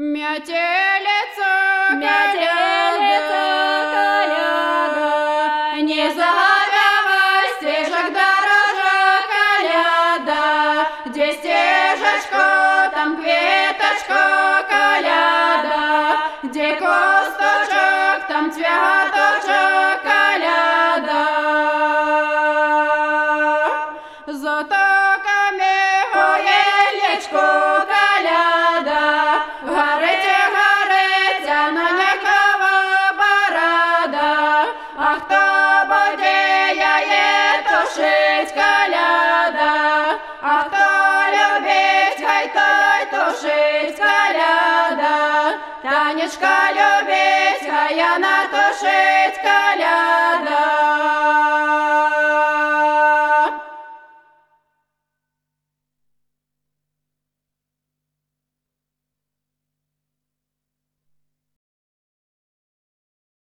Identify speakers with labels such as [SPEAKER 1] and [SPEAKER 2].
[SPEAKER 1] Метелица,
[SPEAKER 2] Метелица, коляда,
[SPEAKER 1] не завявай стежек дорожек, коляда, где стежечка, там кветочка, коляда, где косточек, там цветочек, бодіяє, тушить коляда, а хто любить, хай той тушить коляда, Танечка любить, хай она тушить коляда.